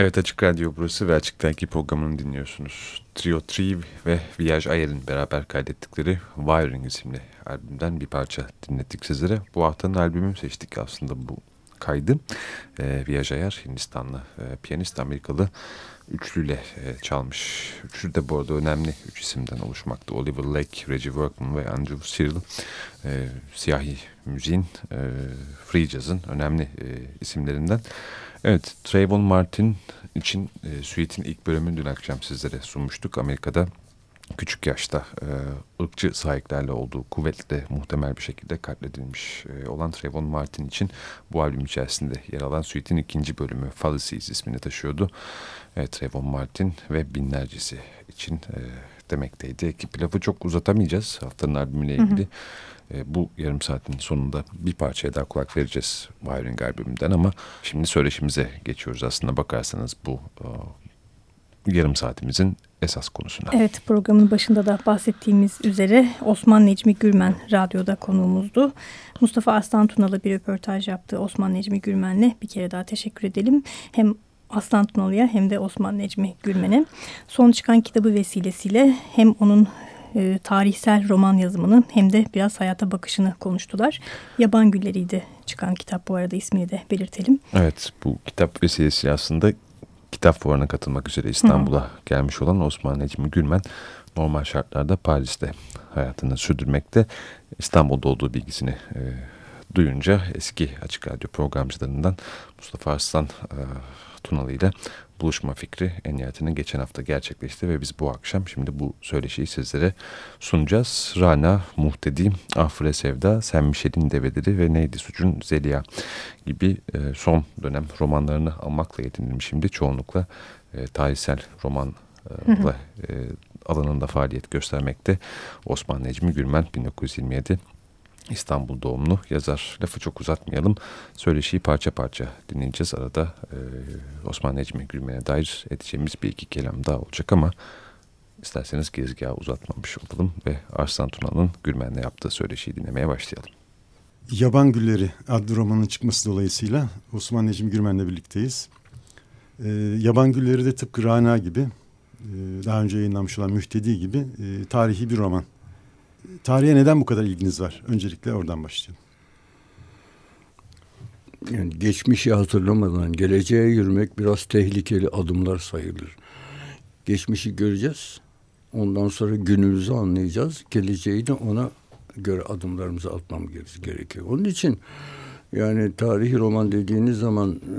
Evet Açık Radyo burası ve Açık Dergi programını dinliyorsunuz. Trio 3 ve Village Ayer'in beraber kaydettikleri Wiring isimli albümden bir parça dinlettik sizlere. Bu haftanın albümü seçtik aslında bu kaydı. E, Village Ayer Hindistanlı e, piyanist Amerikalı üçlüyle e, çalmış. Üçlü de bu arada önemli üç isimden oluşmakta. Oliver Lake, Reggie Workman ve Andrew Cyril. E, siyahi müziğin, e, free jazz'ın önemli e, isimlerinden. Evet, Trayvon Martin için e, Suite'in ilk bölümünü dün akşam sizlere sunmuştuk. Amerika'da küçük yaşta e, ırkçı sahiplerle olduğu kuvvetle muhtemel bir şekilde katledilmiş e, olan Trayvon Martin için bu albüm içerisinde yer alan Suite'in ikinci bölümü Fallacies ismini taşıyordu. E, Trayvon Martin ve binlercesi için e, demekteydi. Ekip lafı çok uzatamayacağız haftanın albümüyle ilgili. Hı hı. E, bu yarım saatin sonunda bir parçaya daha kulak vereceğiz Wiring albümünden ama şimdi söyleşimize geçiyoruz aslında bakarsanız bu e, yarım saatimizin esas konusuna. Evet programın başında da bahsettiğimiz üzere Osman Necmi Gürmen radyoda konuğumuzdu. Mustafa Aslan Tunalı bir röportaj yaptı Osman Necmi Gürmen'le bir kere daha teşekkür edelim. Hem Aslan Tunalı'ya hem de Osman Necmi Gürmen'e son çıkan kitabı vesilesiyle hem onun e, tarihsel roman yazımını hem de biraz hayata bakışını konuştular. Yaban Gülleriydi çıkan kitap bu arada ismini de belirtelim. Evet bu kitap vesilesi aslında kitap fuarına katılmak üzere İstanbul'a gelmiş olan Osman Necmi Gülmen normal şartlarda Paris'te hayatını sürdürmekte. İstanbul'da olduğu bilgisini e, duyunca eski Açık Radyo programcılarından Mustafa Arslan e, Tunalı ile buluşma fikri en nihayetinde geçen hafta gerçekleşti ve biz bu akşam şimdi bu söyleşiyi sizlere sunacağız. Rana, Muhtedi, Afre Sevda, Sen Michel'in Develeri ve Neydi Suç'un Zeliha gibi e, son dönem romanlarını almakla yetindim şimdi çoğunlukla e, tarihsel romanla e, alanında faaliyet göstermekte. Osman Necmi Gülmen 1927 İstanbul doğumlu yazar. Lafı çok uzatmayalım. Söyleşiyi parça parça dinleyeceğiz. Arada e, Osman Necmi Gülmen'e dair edeceğimiz bir iki kelam daha olacak ama isterseniz gezgahı uzatmamış olalım ve Arslan Tuna'nın Gülmen'le yaptığı söyleşiyi dinlemeye başlayalım. Yaban Gülleri adlı romanın çıkması dolayısıyla Osman Necmi Gürmen'le birlikteyiz. Ee, Yaban Gülleri de tıpkı Rana gibi, e, daha önce yayınlanmış olan Mühtedi gibi e, tarihi bir roman. Tarihe neden bu kadar ilginiz var? Öncelikle oradan başlayalım. Yani geçmişi hatırlamadan geleceğe yürümek biraz tehlikeli adımlar sayılır. Geçmişi göreceğiz. Ondan sonra günümüzü anlayacağız. Geleceği de ona göre adımlarımızı atmamız gerekiyor. Onun için yani tarihi roman dediğiniz zaman e,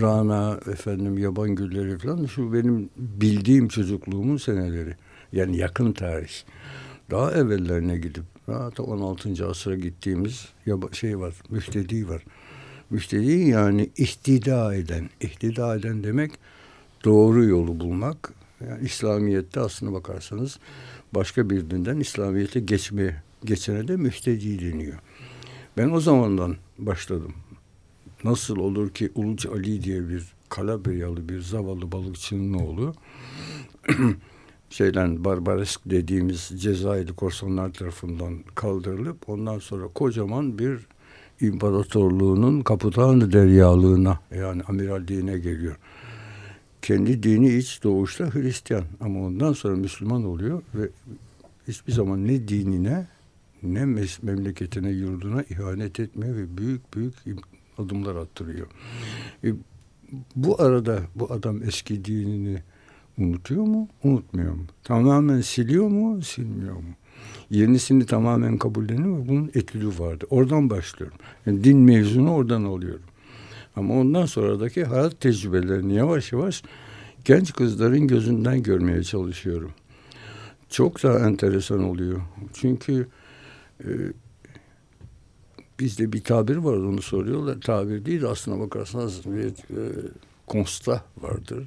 Rana, efendim Yaban Gülleri falan şu benim bildiğim çocukluğumun seneleri. Yani yakın tarih daha evvellerine gidip ta 16. asıra gittiğimiz ya şey var, müftedi var. Müftedi yani ihtida eden. İhtida eden demek doğru yolu bulmak. Yani İslamiyet'te aslına bakarsanız başka bir dinden İslamiyet'e geçme, geçene de müftedi deniyor. Ben o zamandan başladım. Nasıl olur ki Uluç Ali diye bir Kalabryalı bir zavallı balıkçının oğlu şeyden barbaresk dediğimiz Cezayirli korsanlar tarafından kaldırılıp ondan sonra kocaman bir imparatorluğunun kapitanı deryalığına yani amiralliğine geliyor. Kendi dini iç doğuşta Hristiyan ama ondan sonra Müslüman oluyor ve hiçbir zaman ne dinine ne memleketine, yurduna ihanet etmiyor ve büyük büyük adımlar attırıyor. E, bu arada bu adam eski dinini unutuyor mu? Unutmuyor mu? Tamamen siliyor mu? Silmiyor mu? Yenisini tamamen kabulleniyor mu? Bunun etülü vardı. Oradan başlıyorum. Yani din mevzunu oradan alıyorum. Ama ondan sonradaki hayat tecrübelerini yavaş yavaş genç kızların gözünden görmeye çalışıyorum. Çok da enteresan oluyor. Çünkü e, bizde bir tabir var onu soruyorlar. Tabir değil aslına bakarsanız bir e, konsta vardır.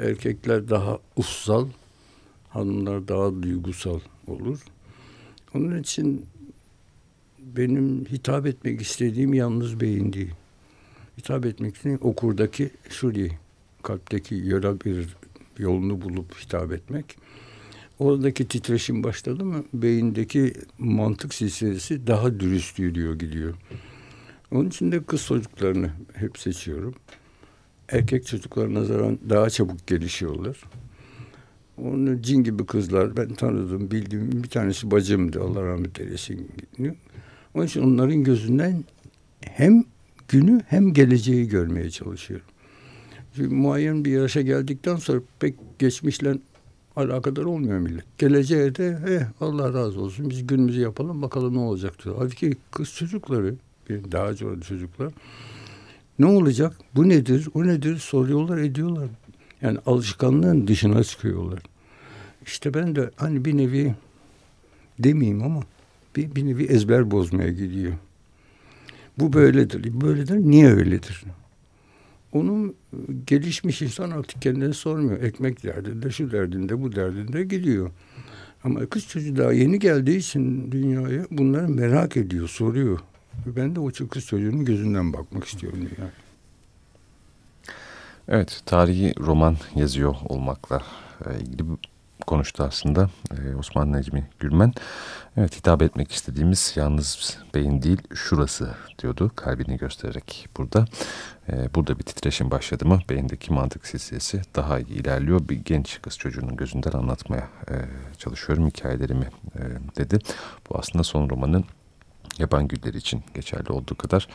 Erkekler daha ussal, hanımlar daha duygusal olur. Onun için benim hitap etmek istediğim yalnız beyin değil. Hitap etmek istediğim okurdaki şuri, kalpteki yöre bir yolunu bulup hitap etmek. Oradaki titreşim başladı mı beyindeki mantık silsilesi daha dürüst yürüyor gidiyor. Onun için de kız çocuklarını hep seçiyorum. Erkek çocuklarına nazaran daha çabuk gelişiyorlar. Onu cin gibi kızlar ben tanıdım bildiğim bir tanesi bacımdı Allah rahmet eylesin. Onun için onların gözünden hem günü hem geleceği görmeye çalışıyorum. Çünkü muayyen bir yaşa geldikten sonra pek geçmişle alakadar olmuyor millet. Geleceğe de eh, Allah razı olsun biz günümüzü yapalım bakalım ne olacak diyor. Halbuki kız çocukları daha çok çocuklar ne olacak? Bu nedir? O nedir? Soruyorlar, ediyorlar. Yani alışkanlığın dışına çıkıyorlar. İşte ben de hani bir nevi demeyeyim ama bir, bir nevi ezber bozmaya gidiyor. Bu böyledir. Böyledir. Niye öyledir? Onun gelişmiş insan artık kendine sormuyor. Ekmek derdinde, şu derdinde, bu derdinde gidiyor. Ama kız çocuğu daha yeni geldiği için dünyaya bunları merak ediyor, soruyor. Ben de o kız çocuğunun gözünden bakmak istiyorum dünyaya. Evet, tarihi roman yazıyor olmakla e, ilgili konuştu aslında e, Osman Necmi Gülmen. Evet hitap etmek istediğimiz yalnız beyin değil şurası diyordu kalbini göstererek burada. E, burada bir titreşim başladı mı beyindeki mantık silsilesi daha iyi ilerliyor. Bir genç kız çocuğunun gözünden anlatmaya çalışıyorum hikayelerimi dedi. Bu aslında son romanın yaban gülleri için geçerli olduğu kadar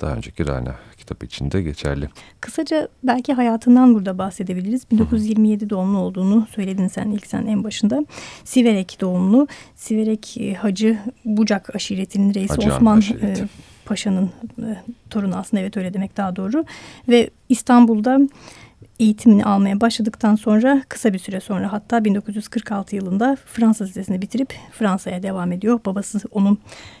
daha önceki Rana kitabı için de geçerli. Kısaca belki hayatından burada bahsedebiliriz. 1927 doğumlu olduğunu söyledin sen ilk sen en başında. Siverek doğumlu. Siverek e, Hacı Bucak aşiretinin reisi Hacı Osman e, Paşa'nın e, torunu aslında evet öyle demek daha doğru. Ve İstanbul'da eğitimini almaya başladıktan sonra kısa bir süre sonra hatta 1946 yılında Fransız Lisesi'ni bitirip Fransa'ya devam ediyor. Babası onun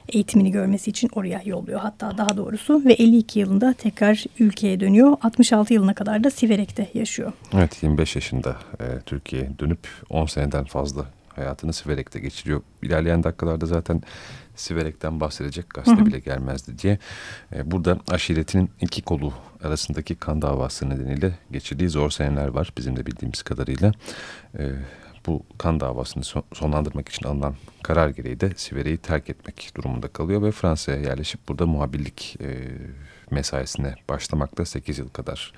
eğitimini görmesi için oraya yolluyor hatta daha doğrusu ve 52 yılında tekrar ülkeye dönüyor. 66 yılına kadar da Siverek'te yaşıyor. Evet 25 yaşında e, Türkiye'ye dönüp 10 seneden fazla hayatını Siverek'te geçiriyor. İlerleyen dakikalarda zaten Siverek'ten bahsedecek gazete hı hı. bile gelmezdi diye. E, burada aşiretinin iki kolu arasındaki kan davası nedeniyle geçirdiği zor seneler var bizim de bildiğimiz kadarıyla. E, bu kan davasını son, sonlandırmak için alınan karar gereği de Siverek'i terk etmek durumunda kalıyor ve Fransa'ya yerleşip burada muhabirlik e, mesaisine başlamakta 8 yıl kadar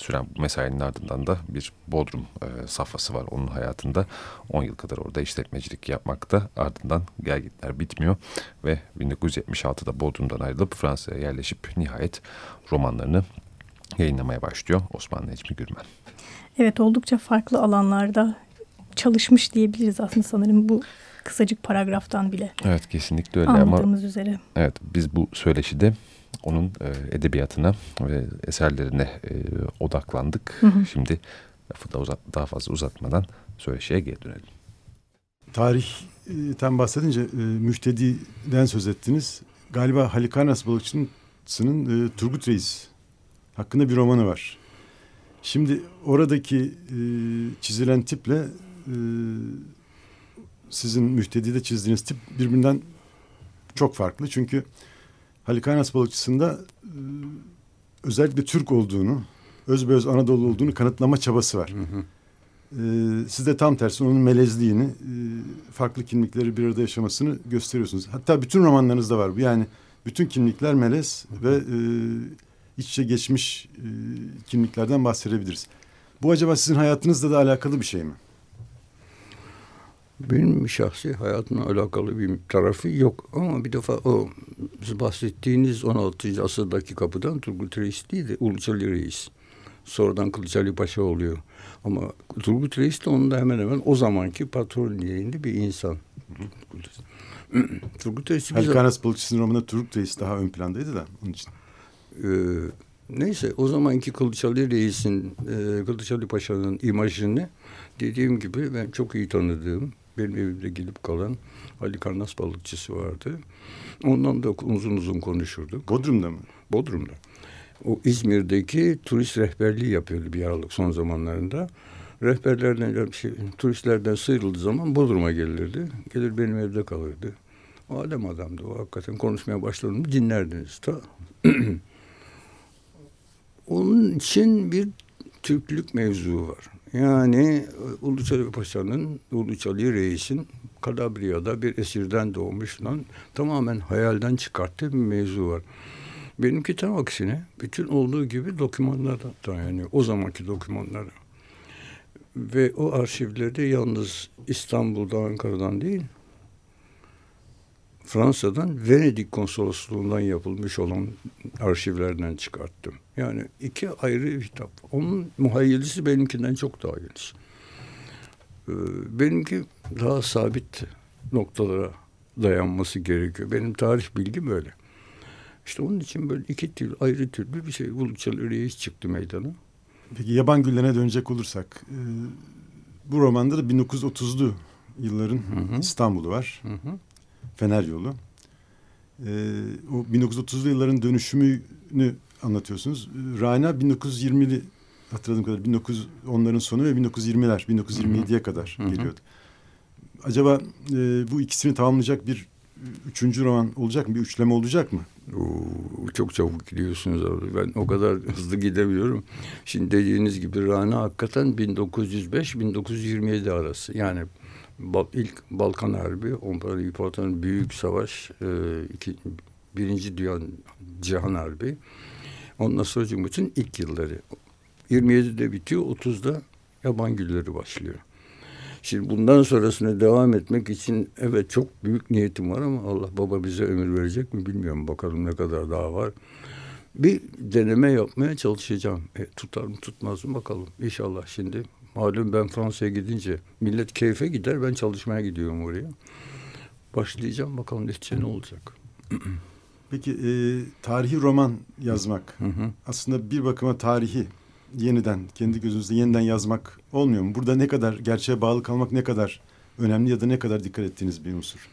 süren bu mesainin ardından da bir Bodrum e, safhası var onun hayatında. 10 yıl kadar orada işletmecilik yapmakta. Ardından gerginler bitmiyor ve 1976'da Bodrum'dan ayrılıp Fransa'ya yerleşip nihayet romanlarını yayınlamaya başlıyor Osman Necmi Gürmen. Evet oldukça farklı alanlarda çalışmış diyebiliriz aslında sanırım bu kısacık paragraftan bile. Evet kesinlikle öyle ama üzere. Evet biz bu söyleşide onun e, edebiyatına ve eserlerine e, odaklandık. Hı hı. Şimdi lafı da uzat, daha fazla uzatmadan söyleşiye geri dönelim. Tarihten bahsedince e, Müştedi'den söz ettiniz. Galiba Halikarnas balıkçının Balıkçısı'nın e, Turgut Reis hakkında bir romanı var. Şimdi oradaki e, çizilen tiple e, sizin mühtedide çizdiğiniz tip birbirinden çok farklı. Çünkü Halikarnas balıkçısında e, özellikle Türk olduğunu, özbeöz Anadolu olduğunu kanıtlama çabası var. Hı hı. E, siz de tam tersi onun melezliğini, e, farklı kimlikleri bir arada yaşamasını gösteriyorsunuz. Hatta bütün romanlarınızda var bu. Yani bütün kimlikler melez hı hı. ve e, iç içe geçmiş e, kimliklerden bahsedebiliriz. Bu acaba sizin hayatınızla da alakalı bir şey mi? Benim şahsi hayatımla alakalı bir tarafı yok. Ama bir defa o bahsettiğiniz 16. asırdaki kapıdan Turgut Reis değil de Uluçali Reis. Sonradan Kılıçali Paşa oluyor. Ama Turgut Reis de onun da hemen hemen o zamanki patron niyeyinde bir insan. Turgut Reis... Halkanas Balıkçısı'nın romanında Turgut Reis daha ön plandaydı da onun için. Ee, neyse o zamanki Kılıçali Reis'in, e, Kılıçali Paşa'nın imajını dediğim gibi ben çok iyi tanıdığım benim evimde gelip kalan Ali Karnas balıkçısı vardı. Ondan da uzun uzun konuşurduk. Bodrum'da mı? Bodrum'da. O İzmir'deki turist rehberliği yapıyordu bir aralık son zamanlarında. Rehberlerden, şey, turistlerden sıyrıldığı zaman Bodrum'a gelirdi. Gelir benim evde kalırdı. O adam adamdı. O hakikaten konuşmaya başladığında dinlerdiniz. Ta. Onun için bir Türklük mevzu var. Yani Uluçali Paşa'nın, Uluçali Reis'in Kalabriya'da bir esirden doğmuş lan tamamen hayalden çıkarttığı bir mevzu var. Benimki tam aksine bütün olduğu gibi dokümanlara dayanıyor. O zamanki dokümanlara. Ve o arşivlerde yalnız İstanbul'da, Ankara'dan değil, Fransa'dan Venedik konsolosluğundan yapılmış olan arşivlerden çıkarttım. Yani iki ayrı kitap. Onun muhayyelisi benimkinden çok daha geniş. Ee, benimki daha sabit noktalara dayanması gerekiyor. Benim tarih bilgim öyle. İşte onun için böyle iki tür, ayrı türlü bir şey. Uluçal Reis çıktı meydana. Peki Yaban Güllerine dönecek olursak. E, bu romanda da 1930'lu yılların hı hı. İstanbul'u var. Hı hı. Fener Yolu. E, o 1930'lu yılların dönüşümünü anlatıyorsunuz. Rana 1920'li hatırladığım kadar 1910'ların sonu ve 1920'ler 1927'ye kadar Hı -hı. geliyordu. Acaba e, bu ikisini tamamlayacak bir üçüncü roman olacak mı? Bir üçleme olacak mı? Oo, çok çabuk gidiyorsunuz abi. Ben o kadar hızlı gidemiyorum. Şimdi dediğiniz gibi Rana hakikaten 1905-1927 arası. Yani ilk Balkan Harbi, Onları İmparatorluğu'nun büyük savaş, e, iki, birinci Dünya Cihan Harbi. Ondan sonra Cumhuriyet'in ilk yılları. 27'de bitiyor, 30'da yaban gülleri başlıyor. Şimdi bundan sonrasına devam etmek için evet çok büyük niyetim var ama Allah baba bize ömür verecek mi bilmiyorum. Bakalım ne kadar daha var. Bir deneme yapmaya çalışacağım. E, tutar mı tutmaz mı bakalım. İnşallah şimdi Malum ben Fransa'ya gidince millet keyfe gider ben çalışmaya gidiyorum oraya. Başlayacağım bakalım netice ne olacak. Peki e, tarihi roman yazmak hı hı. aslında bir bakıma tarihi yeniden kendi gözünüzde yeniden yazmak olmuyor mu? Burada ne kadar gerçeğe bağlı kalmak ne kadar önemli ya da ne kadar dikkat ettiğiniz bir unsur?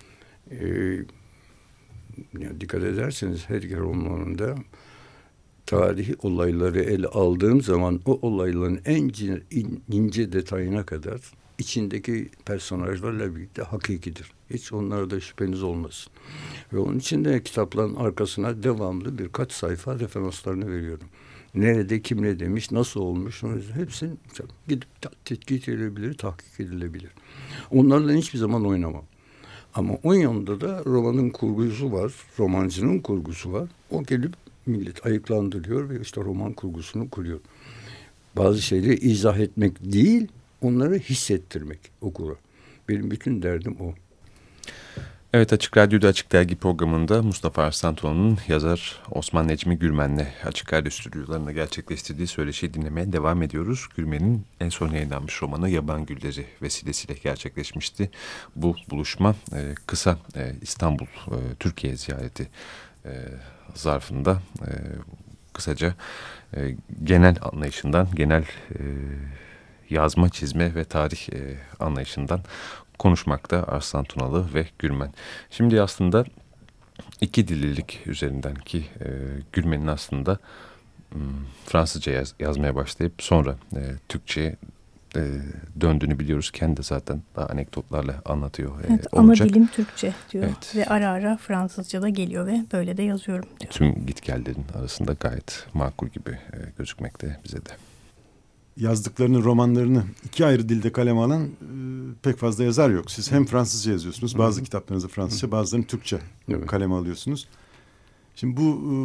Ee, ya dikkat ederseniz her romanında tarihi olayları ele aldığım zaman o olayların en ince detayına kadar içindeki personajlarla birlikte hakikidir. Hiç onlarda şüpheniz olmasın. Ve onun için de kitapların arkasına devamlı birkaç sayfa referanslarını veriyorum. Nerede, kim ne demiş, nasıl olmuş, hepsini gidip tetkik edilebilir, tahkik edilebilir. Onlarla hiçbir zaman oynamam. Ama o yanında da romanın kurgusu var, romancının kurgusu var. O gelip millet ayıklandırıyor ve işte roman kurgusunu kuruyor. Bazı şeyleri izah etmek değil, onları hissettirmek okura. Benim bütün derdim o. Evet Açık Radyo'da Açık Dergi programında Mustafa Arslantoğlu'nun yazar Osman Necmi Gürmen'le Açık Radyo stüdyolarında gerçekleştirdiği söyleşiyi dinlemeye devam ediyoruz. Gürmen'in en son yayınlanmış romanı Yaban Gülleri vesilesiyle gerçekleşmişti. Bu buluşma e, kısa e, İstanbul e, Türkiye ziyareti zarfında e, kısaca e, genel anlayışından, genel e, yazma, çizme ve tarih e, anlayışından konuşmakta Arslan Tunalı ve Gürmen. Şimdi aslında iki dililik üzerinden ki e, Gülmen'in aslında Fransızca yaz, yazmaya başlayıp sonra e, Türkçe'ye e, döndüğünü biliyoruz. Kendi zaten daha anekdotlarla anlatıyor. E, evet, olacak. Ana dilim Türkçe diyor evet. ve ara ara Fransızca da geliyor ve böyle de yazıyorum diyor. Tüm gitgellerin arasında gayet makul gibi e, gözükmekte bize de yazdıklarını, romanlarını iki ayrı dilde kaleme alan e, pek fazla yazar yok. Siz hem Fransızca yazıyorsunuz, bazı kitaplarınızı Fransızca, bazılarını Türkçe evet. kaleme alıyorsunuz. Şimdi bu e,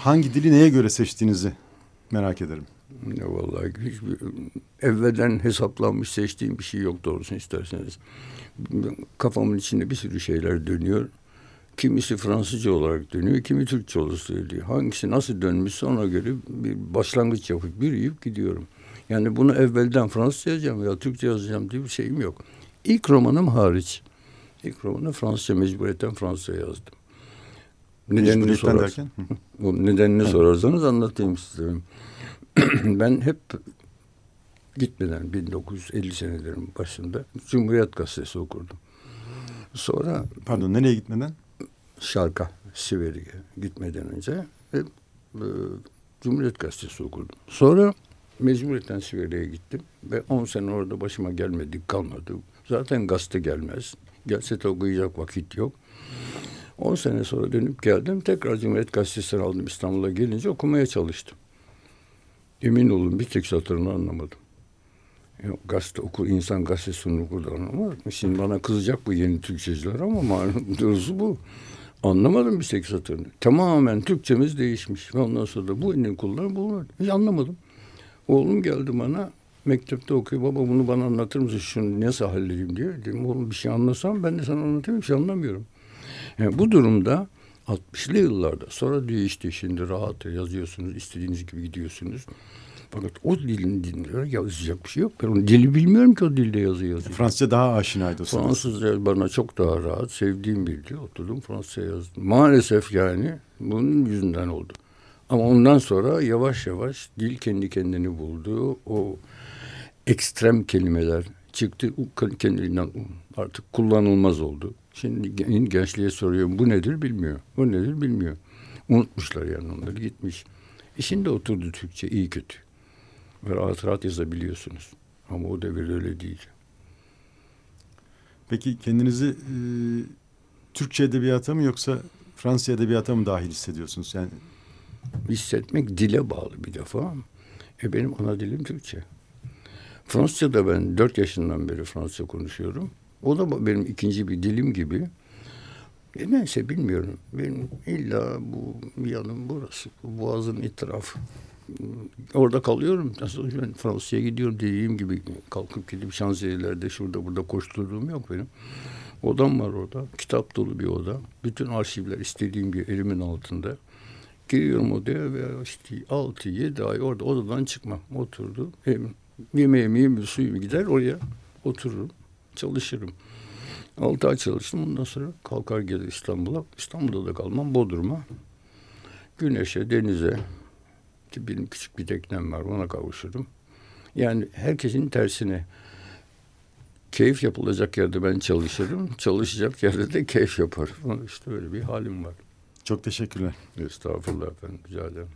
hangi dili neye göre seçtiğinizi merak ederim. Ne vallahi hiçbir, evvelden hesaplanmış seçtiğim bir şey yok doğrusunu isterseniz. Kafamın içinde bir sürü şeyler dönüyor. Kimisi Fransızca olarak dönüyor, kimi Türkçe olarak söylüyor. Hangisi nasıl dönmüşse ona göre bir başlangıç yapıp bir yiyip gidiyorum. Yani bunu evvelden Fransızca yazacağım ya Türkçe yazacağım diye bir şeyim yok. İlk romanım hariç. İlk romanı Fransızca mecburiyetten Fransızca yazdım. Nedenini sorarsan, nedenini sorarsanız anlatayım size. ben hep gitmeden 1950 senelerin başında Cumhuriyet Gazetesi okurdum. Sonra pardon nereye gitmeden? Şark'a, Siveri'ye gitmeden önce ve e, Cumhuriyet Gazetesi okudum. Sonra mecburiyetten Siveri'ye gittim ve on sene orada başıma gelmedik kalmadı. Zaten gazete gelmez. De okuyacak vakit yok. On sene sonra dönüp geldim. Tekrar Cumhuriyet Gazetesi'ni aldım İstanbul'a gelince okumaya çalıştım. Emin olun bir tek satırını anlamadım. Yok, gazete okur, insan gazetesini okur ama şimdi bana kızacak bu yeni Türkçeciler ama malum doğrusu bu. Anlamadım bir tek satırını. Tamamen Türkçemiz değişmiş. Ve ondan sonra da bu elini kullanır bulunur. Hiç anlamadım. Oğlum geldi bana mektepte okuyor. Baba bunu bana anlatır mısın? Şunu nasıl halledeyim diye. Dedim oğlum bir şey anlasam ben de sana anlatayım. Bir şey anlamıyorum. Yani bu durumda 60'lı yıllarda sonra değişti. Şimdi rahat yazıyorsunuz. istediğiniz gibi gidiyorsunuz. Fakat o dilin dinliyor yazacak bir şey yok. Ben onun dili bilmiyorum ki o dilde yazı yazıyor. Fransızca daha aşinaydı. Fransızca bana çok daha rahat. Sevdiğim bir dil. Oturdum Fransızca yazdım. Maalesef yani bunun yüzünden oldu. Ama ondan sonra yavaş yavaş dil kendi kendini buldu. O ekstrem kelimeler çıktı. Kendinden artık kullanılmaz oldu. Şimdi gençliğe soruyorum bu nedir bilmiyor. Bu nedir bilmiyor. Unutmuşlar yani onları gitmiş. E şimdi oturdu Türkçe iyi kötü ve rahat rahat yazabiliyorsunuz. Ama o devir öyle değil. Peki kendinizi e, Türkçe edebiyata mı yoksa Fransız edebiyata mı dahil hissediyorsunuz? Yani hissetmek dile bağlı bir defa. E benim ana dilim Türkçe. Fransızca da ben dört yaşından beri Fransızca konuşuyorum. O da benim ikinci bir dilim gibi. E neyse bilmiyorum. Benim illa bu yanım burası. Bu boğazın itirafı orada kalıyorum. Nasıl ben Fransa'ya gidiyorum dediğim gibi kalkıp gidip şanziyelerde şurada burada koşturduğum yok benim. Odam var orada. Kitap dolu bir oda. Bütün arşivler istediğim gibi elimin altında. Giriyorum odaya ve işte altı yedi ay orada odadan çıkmam. Oturdu. Hem yemeğimi yiyeyim, suyumu gider oraya otururum. Çalışırım. Altı ay çalıştım. Ondan sonra kalkar gelir İstanbul'a. İstanbul'da da kalmam. Bodrum'a. Güneşe, denize, benim küçük bir teknem var ona kavuşurum. Yani herkesin tersine keyif yapılacak yerde ben çalışırım. Çalışacak yerde de keyif yaparım. İşte öyle bir halim var. Çok teşekkürler. Estağfurullah efendim. Rica ederim.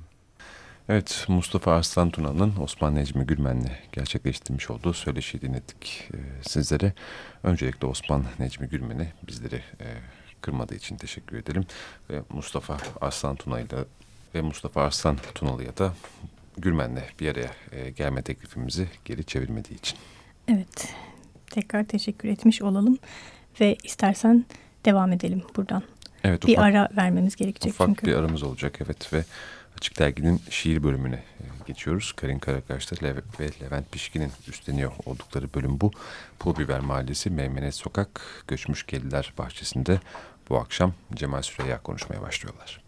Evet Mustafa Arslan Tuna'nın Osman Necmi Gülmen'le gerçekleştirmiş olduğu söyleşiyi dinledik e, sizlere. Öncelikle Osman Necmi Gülmen'e bizleri e, kırmadığı için teşekkür edelim. Ve Mustafa Arslan Tuna ile ve Mustafa Arslan Tunalı'ya da Gülmen'le bir araya e, gelme teklifimizi geri çevirmediği için. Evet, tekrar teşekkür etmiş olalım ve istersen devam edelim buradan. Evet, bir ufak, ara vermemiz gerekecek ufak çünkü. bir aramız olacak evet ve Açık Dergi'nin şiir bölümüne e, geçiyoruz. Karin Karakaş'ta Lev ve Levent Pişkin'in üstleniyor oldukları bölüm bu. Pul Biber Mahallesi Meymenet Sokak Göçmüş Kediler Bahçesi'nde bu akşam Cemal Süreyya konuşmaya başlıyorlar.